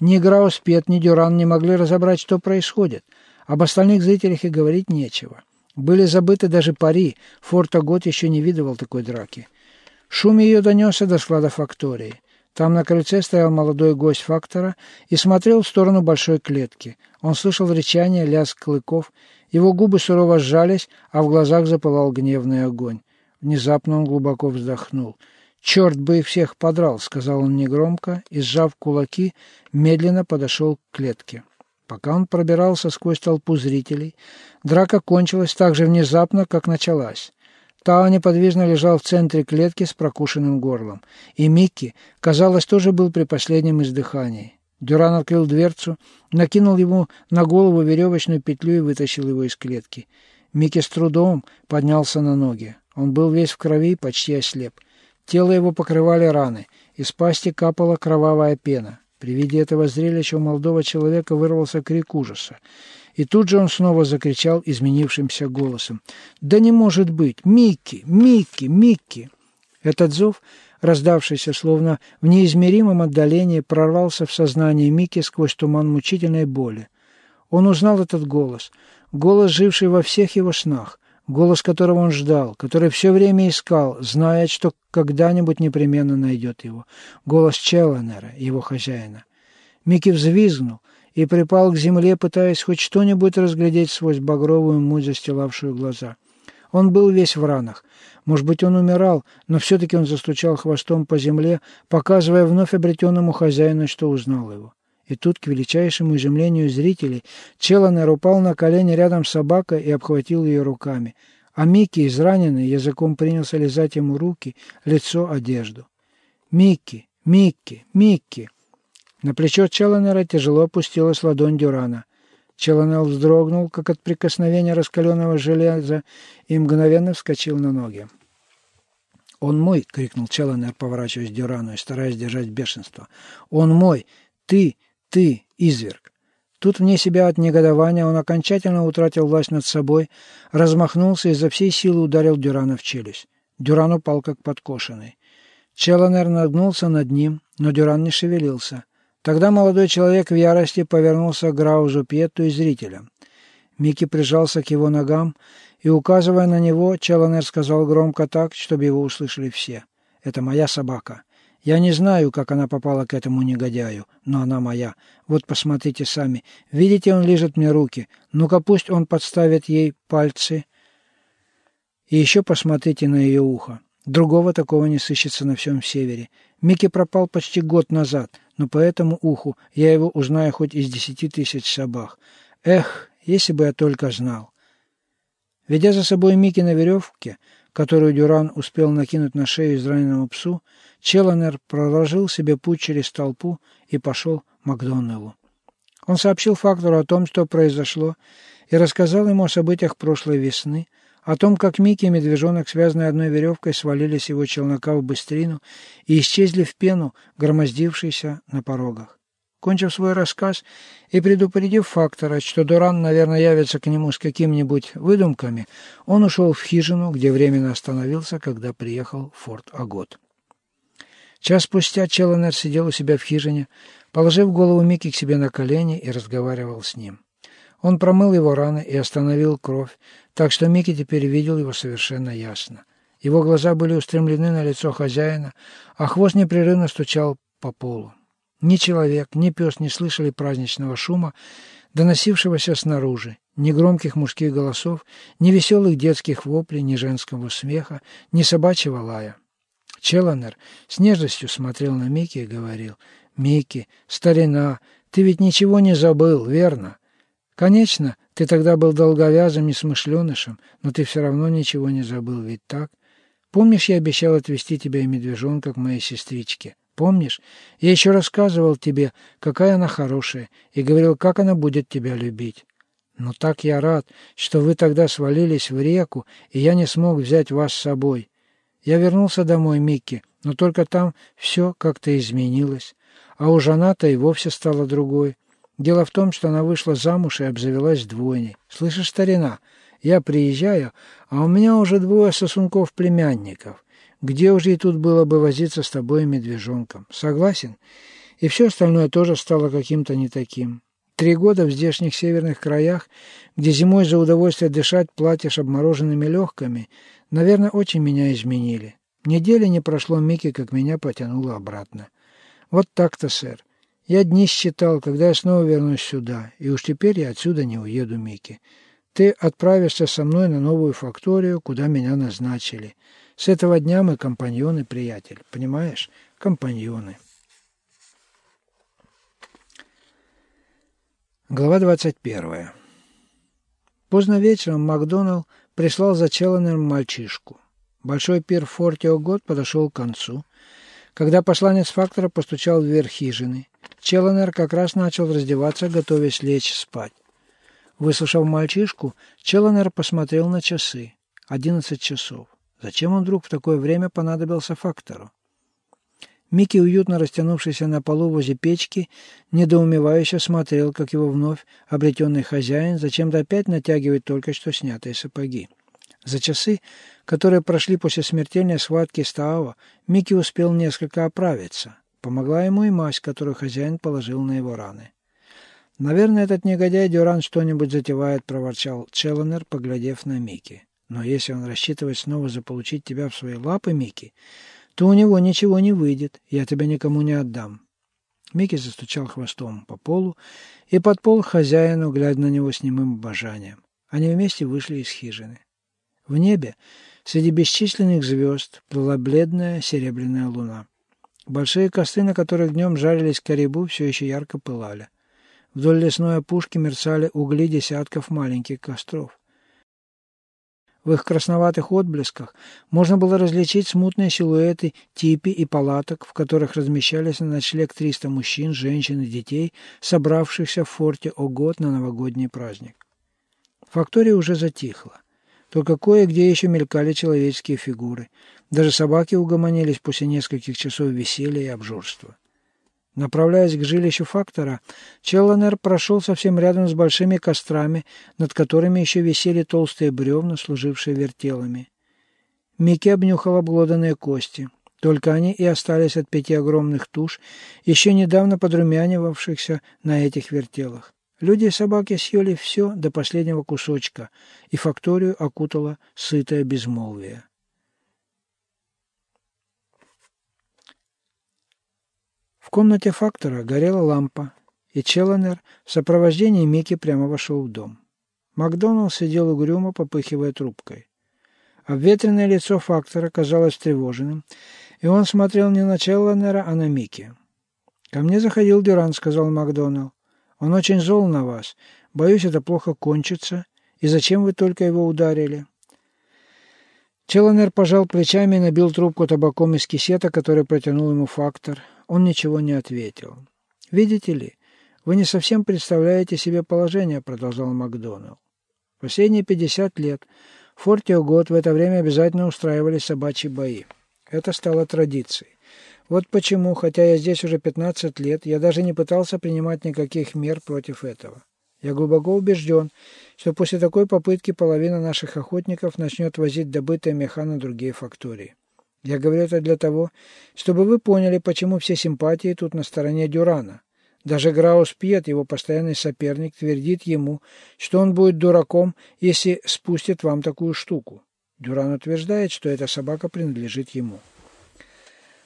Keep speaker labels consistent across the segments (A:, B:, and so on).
A: Ни Грауспет, ни Дюран не могли разобрать, что происходит. Об остальных зрителях и говорить нечего. Были забыты даже пари. Форта Год еще не видывал такой драки. Шум ее донесся до склада фактории. Там на крыльце стоял молодой гость фактора и смотрел в сторону большой клетки. Он слышал рычание, лязг клыков. Его губы сурово сжались, а в глазах запылал гневный огонь. Внезапно он глубоко вздохнул. «Черт бы их всех подрал!» — сказал он негромко и, сжав кулаки, медленно подошел к клетке. Пока он пробирался сквозь толпу зрителей, драка кончилась так же внезапно, как началась. Тао неподвижно лежал в центре клетки с прокушенным горлом. И Микки, казалось, тоже был при последнем издыхании. Дюран открыл дверцу, накинул ему на голову веревочную петлю и вытащил его из клетки. Микки с трудом поднялся на ноги. Он был весь в крови, почти ослеп. Тело его покрывали раны, из пасти капала кровавая пена. При виде этого зрелища у молодого человека вырвался крик ужаса. И тут же он снова закричал изменившимся голосом. «Да не может быть! Микки! Микки! Микки!» Этот зов, раздавшийся словно в неизмеримом отдалении, прорвался в сознание Микки сквозь туман мучительной боли. Он узнал этот голос, голос, живший во всех его снах, голос которого он ждал, который все время искал, зная, что когда-нибудь непременно найдет его, голос Челленера, его хозяина. Микки взвизгнул, и припал к земле, пытаясь хоть что-нибудь разглядеть сквозь багровую муть, застилавшую глаза. Он был весь в ранах. Может быть, он умирал, но все-таки он застучал хвостом по земле, показывая вновь обретенному хозяину, что узнал его. И тут, к величайшему изумлению зрителей, Челленер упал на колени рядом с собакой и обхватил ее руками. А Микки, израненный, языком принялся лизать ему руки, лицо, одежду. «Микки! Микки! Микки!» На плечо Челленера тяжело опустилась ладонь Дюрана. Челленел вздрогнул, как от прикосновения раскаленного железа, и мгновенно вскочил на ноги. «Он мой!» — крикнул Челленер, поворачиваясь к Дюрану и стараясь держать бешенство. «Он мой! Ты! Ты! Изверг!» Тут вне себя от негодования он окончательно утратил власть над собой, размахнулся и за всей силы ударил Дюрана в челюсть. Дюран упал как подкошенный. Челленер нагнулся над ним, но Дюран не шевелился — Тогда молодой человек в ярости повернулся к Граузу Пьетту и зрителям. Микки прижался к его ногам, и, указывая на него, Челленер сказал громко так, чтобы его услышали все. «Это моя собака. Я не знаю, как она попала к этому негодяю, но она моя. Вот посмотрите сами. Видите, он лежит мне руки. Ну-ка пусть он подставит ей пальцы. И еще посмотрите на ее ухо. Другого такого не сыщется на всем севере. Микки пропал почти год назад, но по этому уху я его узнаю хоть из десяти тысяч собак. Эх, если бы я только знал. Ведя за собой Микки на веревке, которую Дюран успел накинуть на шею израненному псу, Челленер проложил себе путь через толпу и пошел к Макдоннеллу. Он сообщил фактору о том, что произошло, и рассказал ему о событиях прошлой весны, о том, как Микки и медвежонок, связанные одной веревкой, свалились его челнока в быстрину и исчезли в пену, громоздившейся на порогах. Кончив свой рассказ и предупредив фактора, что Дуран, наверное, явится к нему с какими-нибудь выдумками, он ушел в хижину, где временно остановился, когда приехал Форт Агот. Час спустя Челленер сидел у себя в хижине, положив голову Микки к себе на колени и разговаривал с ним. Он промыл его раны и остановил кровь, так что Микки теперь видел его совершенно ясно. Его глаза были устремлены на лицо хозяина, а хвост непрерывно стучал по полу. Ни человек, ни пес не слышали праздничного шума, доносившегося снаружи, ни громких мужских голосов, ни веселых детских воплей, ни женского смеха, ни собачьего лая. Челленер с нежностью смотрел на Микки и говорил, «Микки, старина, ты ведь ничего не забыл, верно? Конечно, ты тогда был долговязым и смышленышем, но ты все равно ничего не забыл, ведь так? Помнишь, я обещал отвезти тебя и медвежонка к моей сестричке? Помнишь? Я еще рассказывал тебе, какая она хорошая, и говорил, как она будет тебя любить. Но так я рад, что вы тогда свалились в реку, и я не смог взять вас с собой. Я вернулся домой, Микки, но только там все как-то изменилось. А у Жаната и вовсе стало другой. Дело в том, что она вышла замуж и обзавелась двойней. Слышишь, старина, я приезжаю, а у меня уже двое сосунков-племянников. Где уже и тут было бы возиться с тобой и медвежонком? Согласен? И все остальное тоже стало каким-то не таким. Три года в здешних северных краях, где зимой за удовольствие дышать платишь обмороженными легками, наверное, очень меня изменили. Недели не прошло Микки, как меня потянуло обратно. Вот так-то, сэр. Я дни считал, когда я снова вернусь сюда, и уж теперь я отсюда не уеду, Микки. Ты отправишься со мной на новую факторию, куда меня назначили. С этого дня мы компаньоны, приятель. Понимаешь? Компаньоны. Глава 21. Поздно вечером Макдоналл прислал за Челленером мальчишку. Большой пир в форте Огот подошел к концу. Когда посланец фактора постучал в дверь хижины, Челленер как раз начал раздеваться, готовясь лечь спать. Выслушав мальчишку, Челленер посмотрел на часы. Одиннадцать часов. Зачем он вдруг в такое время понадобился фактору? Микки, уютно растянувшийся на полу возле печки, недоумевающе смотрел, как его вновь обретенный хозяин зачем-то опять натягивает только что снятые сапоги. За часы, которые прошли после смертельной схватки с Таава, Микки успел несколько оправиться. Помогла ему и мазь, которую хозяин положил на его раны. «Наверное, этот негодяй Дюран что-нибудь затевает», — проворчал Челленер, поглядев на Микки. «Но если он рассчитывает снова заполучить тебя в свои лапы, Микки, то у него ничего не выйдет, я тебя никому не отдам. Микки застучал хвостом по полу и подпол хозяину, глядя на него с немым обожанием. Они вместе вышли из хижины. В небе, среди бесчисленных звезд, плыла бледная серебряная луна. Большие косты, на которых днем жарились корибу, все еще ярко пылали. Вдоль лесной опушки мерцали угли десятков маленьких костров. В их красноватых отблесках можно было различить смутные силуэты типи и палаток, в которых размещались на ночлег 300 мужчин, женщин и детей, собравшихся в форте Огот на новогодний праздник. Фактория уже затихла. Только кое-где еще мелькали человеческие фигуры. Даже собаки угомонились после нескольких часов веселья и обжорства. Направляясь к жилищу фактора, Челленер прошел совсем рядом с большими кострами, над которыми еще висели толстые бревна, служившие вертелами. Микки обнюхал обглоданные кости. Только они и остались от пяти огромных туш, еще недавно подрумянивавшихся на этих вертелах. Люди и собаки съели все до последнего кусочка, и факторию окутало сытое безмолвие. В комнате фактора горела лампа, и Челленер в сопровождении Микки прямо вошел в дом. Макдоналд сидел угрюмо, попыхивая трубкой. Обветренное лицо фактора казалось тревоженным, и он смотрел не на Челленера, а на Микки. «Ко мне заходил Дюран», — сказал Макдоналд. «Он очень зол на вас. Боюсь, это плохо кончится. И зачем вы только его ударили?» Челленер пожал плечами и набил трубку табаком из кисета, который протянул ему фактор. Он ничего не ответил. «Видите ли, вы не совсем представляете себе положение», — продолжал Макдоналл. Последние пятьдесят лет в форте Угод в это время обязательно устраивали собачьи бои. Это стало традицией. Вот почему, хотя я здесь уже 15 лет, я даже не пытался принимать никаких мер против этого. Я глубоко убежден, что после такой попытки половина наших охотников начнет возить добытые меха на другие фактории. Я говорю это для того, чтобы вы поняли, почему все симпатии тут на стороне Дюрана. Даже Граус Пьет, его постоянный соперник, твердит ему, что он будет дураком, если спустит вам такую штуку. Дюран утверждает, что эта собака принадлежит ему.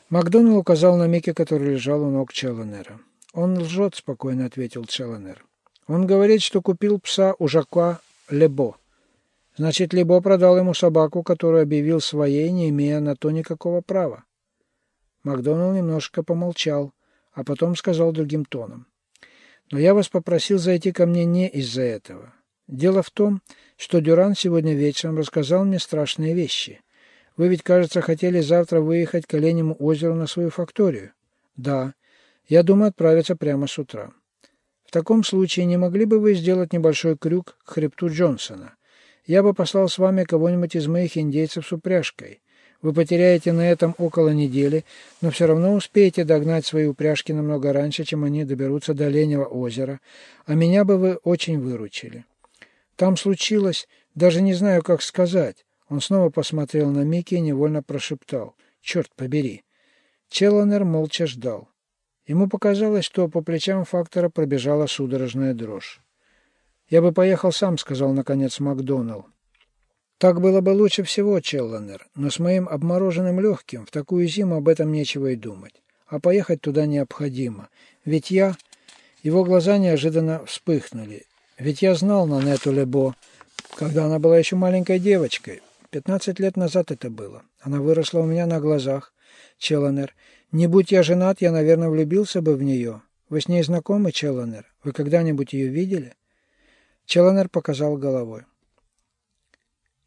A: Макдоналл указал на Микки, который лежал у ног Челленера. «Он лжет», — спокойно ответил Челленер. «Он говорит, что купил пса у Жака Лебо. Значит, Лебо продал ему собаку, которую объявил своей, не имея на то никакого права. Макдоналл немножко помолчал, а потом сказал другим тоном. «Но я вас попросил зайти ко мне не из-за этого. Дело в том, что Дюран сегодня вечером рассказал мне страшные вещи. Вы ведь, кажется, хотели завтра выехать к Оленему озеру на свою факторию?» «Да. Я думаю отправиться прямо с утра». «В таком случае не могли бы вы сделать небольшой крюк к хребту Джонсона?» Я бы послал с вами кого-нибудь из моих индейцев с упряжкой. Вы потеряете на этом около недели, но все равно успеете догнать свои упряжки намного раньше, чем они доберутся до Оленева озера, а меня бы вы очень выручили. Там случилось, даже не знаю, как сказать. Он снова посмотрел на Микки и невольно прошептал. «Черт побери!» Челленер молча ждал. Ему показалось, что по плечам фактора пробежала судорожная дрожь. «Я бы поехал сам», — сказал наконец Макдоналл. «Так было бы лучше всего, Челленер, но с моим обмороженным легким в такую зиму об этом нечего и думать. А поехать туда необходимо. Ведь я...» Его глаза неожиданно вспыхнули. «Ведь я знал Нанету Лебо, когда она была еще маленькой девочкой. Пятнадцать лет назад это было. Она выросла у меня на глазах. Челленер, не будь я женат, я, наверное, влюбился бы в нее. Вы с ней знакомы, Челленер? Вы когда-нибудь ее видели?» Челленер показал головой.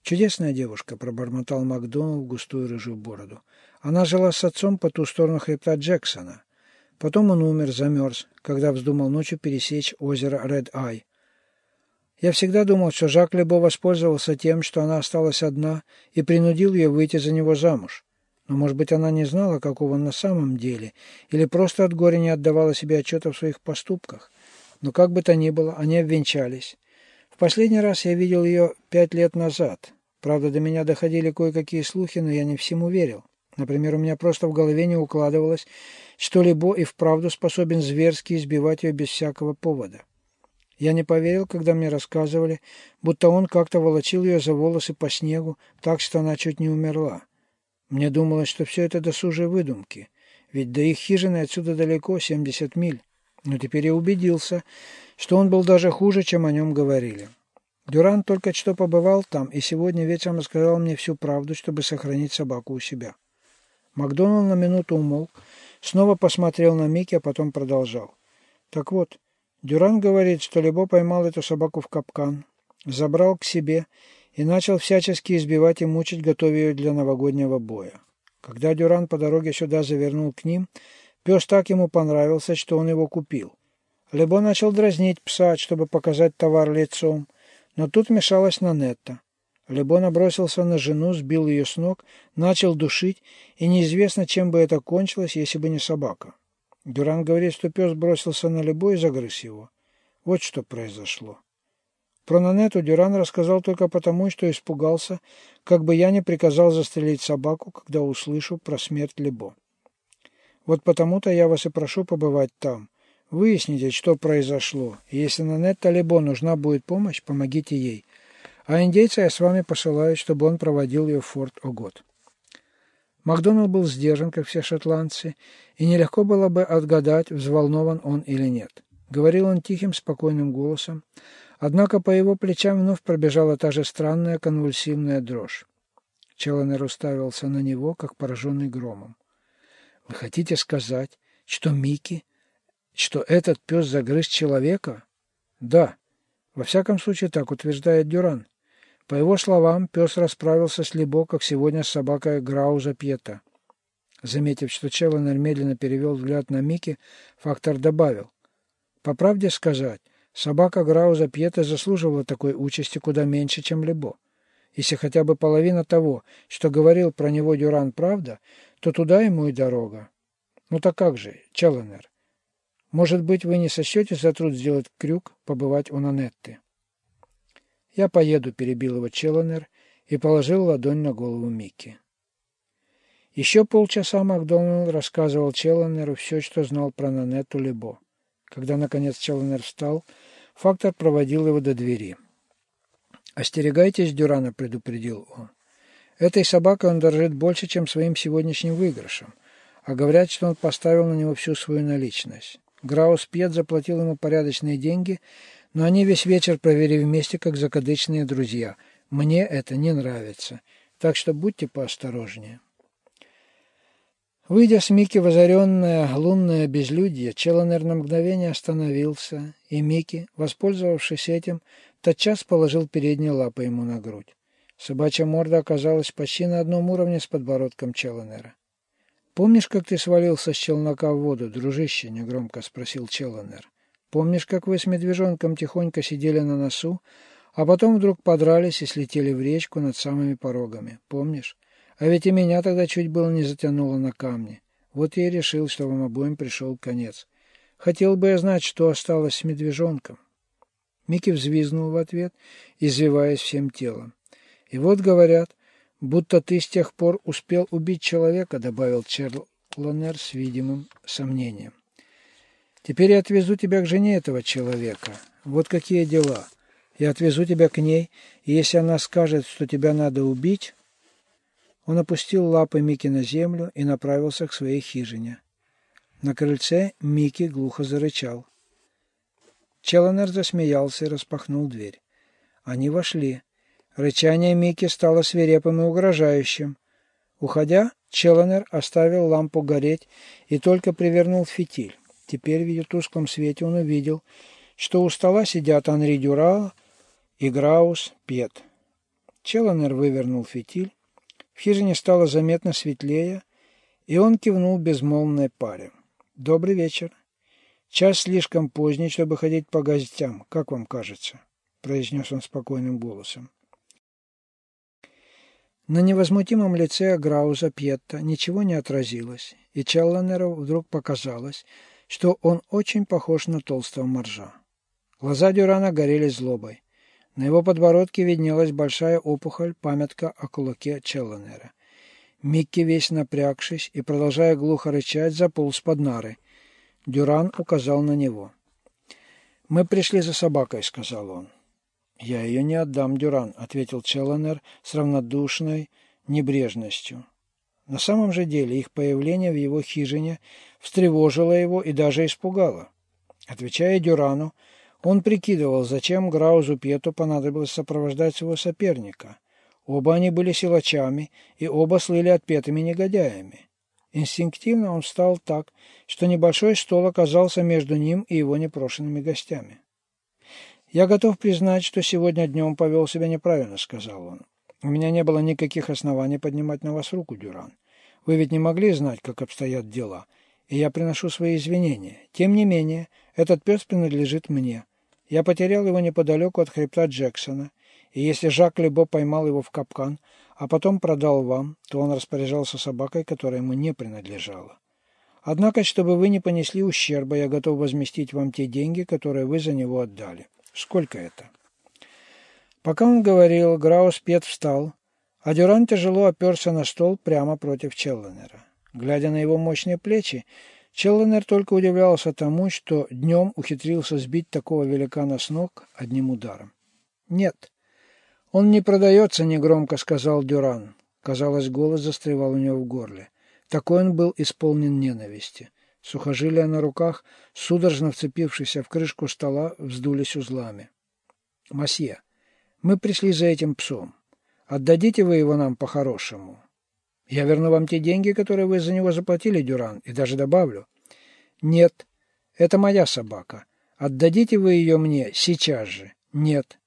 A: «Чудесная девушка», — пробормотал Макдоналл в густую рыжую бороду. «Она жила с отцом по ту сторону хребта Джексона. Потом он умер, замерз, когда вздумал ночью пересечь озеро Ред-Ай. Я всегда думал, что Жак Лебо воспользовался тем, что она осталась одна, и принудил ее выйти за него замуж. Но, может быть, она не знала, какого он на самом деле, или просто от горя не отдавала себе отчета в своих поступках. Но как бы то ни было, они обвенчались. В последний раз я видел ее пять лет назад. Правда, до меня доходили кое-какие слухи, но я не всему верил. Например, у меня просто в голове не укладывалось, что Лебо и вправду способен зверски избивать ее без всякого повода. Я не поверил, когда мне рассказывали, будто он как-то волочил ее за волосы по снегу, так что она чуть не умерла. Мне думалось, что все это досужие выдумки, ведь до их хижины отсюда далеко, 70 миль. Но теперь я убедился, что он был даже хуже, чем о нем говорили. Дюран только что побывал там и сегодня вечером рассказал мне всю правду, чтобы сохранить собаку у себя. Макдоналд на минуту умолк, снова посмотрел на Микки, а потом продолжал. Так вот, Дюран говорит, что Лебо поймал эту собаку в капкан, забрал к себе и начал всячески избивать и мучить, готовя ее для новогоднего боя. Когда Дюран по дороге сюда завернул к ним, пес так ему понравился, что он его купил. Лебо начал дразнить пса, чтобы показать товар лицом, но тут мешалась Нанетта. Лебо набросился на жену, сбил ее с ног, начал душить, и неизвестно, чем бы это кончилось, если бы не собака. Дюран говорит, что пес бросился на Лебо и загрыз его. Вот что произошло. Про Нанету Дюран рассказал только потому, что испугался, как бы я не приказал застрелить собаку, когда услышу про смерть Лебо. Вот потому-то я вас и прошу побывать там. Выясните, что произошло, если Нанетта Лебо нужна будет помощь, помогите ей. А индейца я с вами посылаю, чтобы он проводил ее в форт Огот. Макдоналд был сдержан, как все шотландцы, и нелегко было бы отгадать, взволнован он или нет. Говорил он тихим, спокойным голосом, однако по его плечам вновь пробежала та же странная конвульсивная дрожь. Челленер уставился на него, как пораженный громом. «Вы хотите сказать, что Микки, что этот пес загрыз человека?» «Да. Во всяком случае, так утверждает Дюран. По его словам, пес расправился с Лебо, как сегодня с собакой Грауза Пьета. Заметив, что Челленер медленно перевел взгляд на Микки, фактор добавил. По правде сказать, собака Грауза Пьета заслуживала такой участи куда меньше, чем Лебо. Если хотя бы половина того, что говорил про него Дюран, правда, то туда ему и дорога. Ну так как же, Челленер? Может быть, вы не сочтете за труд сделать крюк, побывать у Нанетты? «Я поеду», — перебил его Челленер и положил ладонь на голову Микки. Еще полчаса Макдоналд рассказывал Челленеру все, что знал про Нанетту Лебо. Когда, наконец, Челленер встал, фактор проводил его до двери. «Остерегайтесь, Дюрана», — предупредил он. «Этой собакой он дорожит больше, чем своим сегодняшним выигрышем, а говорят, что он поставил на него всю свою наличность. Граус Пьет заплатил ему порядочные деньги, но они весь вечер провели вместе, как закадычные друзья. Мне это не нравится, так что будьте поосторожнее. Выйдя с Микки в озаренное лунное безлюдье, Челленер на мгновение остановился, и Микки, воспользовавшись этим, тотчас положил передние лапы ему на грудь. Собачья морда оказалась почти на одном уровне с подбородком Челленера. «Помнишь, как ты свалился с челнока в воду, дружище?» — негромко спросил Челленер. Помнишь, как вы с медвежонком тихонько сидели на носу, а потом вдруг подрались и слетели в речку над самыми порогами? Помнишь? А ведь и меня тогда чуть было не затянуло на камни. Вот я и решил, что вам обоим пришел конец. Хотел бы я знать, что осталось с медвежонком. Микки взвизнул в ответ, извиваясь всем телом. И вот говорят, будто ты с тех пор успел убить человека, добавил Черлонер с видимым сомнением. Теперь я отвезу тебя к жене этого человека. Вот какие дела. Я отвезу тебя к ней, и если она скажет, что тебя надо убить...» Он опустил лапы Мики на землю и направился к своей хижине. На крыльце Микки глухо зарычал. Челленер засмеялся и распахнул дверь. Они вошли. Рычание Микки стало свирепым и угрожающим. Уходя, Челленер оставил лампу гореть и только привернул фитиль. Теперь в ее тусклом свете он увидел, что у стола сидят Анри Дюра и Граус Пет. Челленер вывернул фитиль. В хижине стало заметно светлее, и он кивнул безмолвной паре. «Добрый вечер. Час слишком поздний, чтобы ходить по гостям, как вам кажется?» – произнес он спокойным голосом. На невозмутимом лице Грауза Пьетта ничего не отразилось, и Челленеру вдруг показалось, что он очень похож на толстого моржа. Глаза Дюрана горели злобой. На его подбородке виднелась большая опухоль, памятка о кулаке Челленера – Микки, весь напрягшись и продолжая глухо рычать, заполз под нары. Дюран указал на него. «Мы пришли за собакой», — сказал он. «Я ее не отдам, Дюран», — ответил Челленер с равнодушной небрежностью. На самом же деле их появление в его хижине встревожило его и даже испугало. Отвечая Дюрану, он прикидывал, зачем Граузу Пету понадобилось сопровождать своего соперника. Оба они были силачами, и оба слыли отпетыми негодяями. Инстинктивно он встал так, что небольшой стол оказался между ним и его непрошенными гостями. «Я готов признать, что сегодня днем повел себя неправильно», — сказал он. «У меня не было никаких оснований поднимать на вас руку, Дюран. Вы ведь не могли знать, как обстоят дела, и я приношу свои извинения. Тем не менее, этот пес принадлежит мне. Я потерял его неподалеку от хребта Джексона, и если Жак Лебо поймал его в капкан, а потом продал вам, то он распоряжался собакой, которая ему не принадлежала. Однако, чтобы вы не понесли ущерба, я готов возместить вам те деньги, которые вы за него отдали. Сколько это? Пока он говорил, Граус Пет встал, а Дюран тяжело оперся на стол прямо против Челленера. Глядя на его мощные плечи, Челленер только удивлялся тому, что днем ухитрился сбить такого великана с ног одним ударом. «Нет, «Он не продается», — негромко сказал Дюран. Казалось, голос застревал у него в горле. Такой он был исполнен ненависти. Сухожилия на руках, судорожно вцепившиеся в крышку стола, вздулись узлами. «Масье, мы пришли за этим псом. Отдадите вы его нам по-хорошему. Я верну вам те деньги, которые вы за него заплатили, Дюран, и даже добавлю. Нет, это моя собака. Отдадите вы ее мне сейчас же. Нет,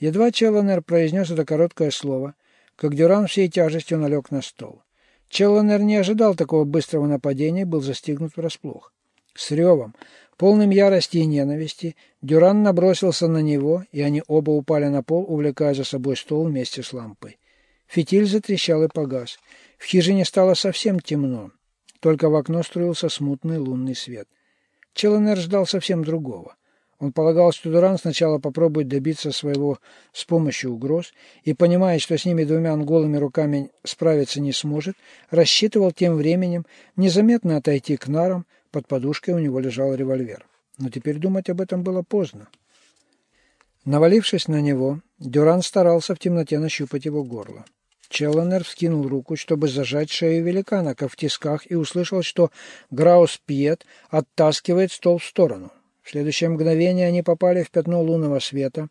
A: Едва Челленер произнес это короткое слово, как Дюран всей тяжестью налег на стол. Челленер не ожидал такого быстрого нападения был застигнут врасплох. С ревом, полным ярости и ненависти, Дюран набросился на него, и они оба упали на пол, увлекая за собой стол вместе с лампой. Фитиль затрещал и погас. В хижине стало совсем темно. Только в окно струился смутный лунный свет. Челленер ждал совсем другого. Он полагал, что Дуран сначала попробует добиться своего с помощью угроз и, понимая, что с ними двумя голыми руками справиться не сможет, рассчитывал тем временем незаметно отойти к нарам, под подушкой у него лежал револьвер. Но теперь думать об этом было поздно. Навалившись на него, Дюран старался в темноте нащупать его горло. Челленер вскинул руку, чтобы зажать шею великана, как в тисках, и услышал, что Граус Пьет оттаскивает стол в сторону. В следующее мгновение они попали в пятно лунного света,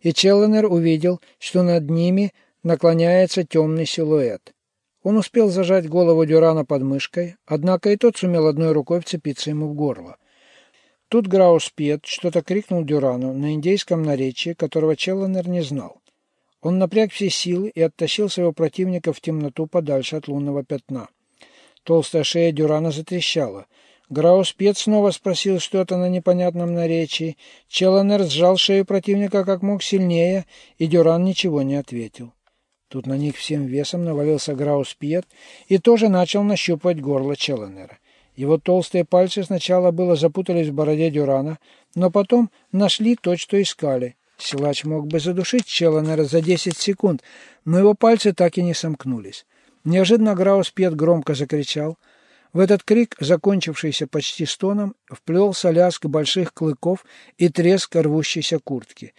A: и Челленер увидел, что над ними наклоняется темный силуэт. Он успел зажать голову Дюрана под мышкой, однако и тот сумел одной рукой вцепиться ему в горло. Тут Грауспет что-то крикнул Дюрану на индейском наречии, которого Челленер не знал. Он напряг все силы и оттащил своего противника в темноту подальше от лунного пятна. Толстая шея Дюрана затрещала. Грауспец снова спросил что-то на непонятном наречии. Челленер сжал шею противника как мог сильнее, и Дюран ничего не ответил. Тут на них всем весом навалился Грауспет и тоже начал нащупывать горло Челленера. Его толстые пальцы сначала было запутались в бороде Дюрана, но потом нашли то, что искали. Силач мог бы задушить Челленера за десять секунд, но его пальцы так и не сомкнулись. Неожиданно Грауспет громко закричал — В этот крик, закончившийся почти стоном, вплелся лязг больших клыков и треск рвущейся куртки.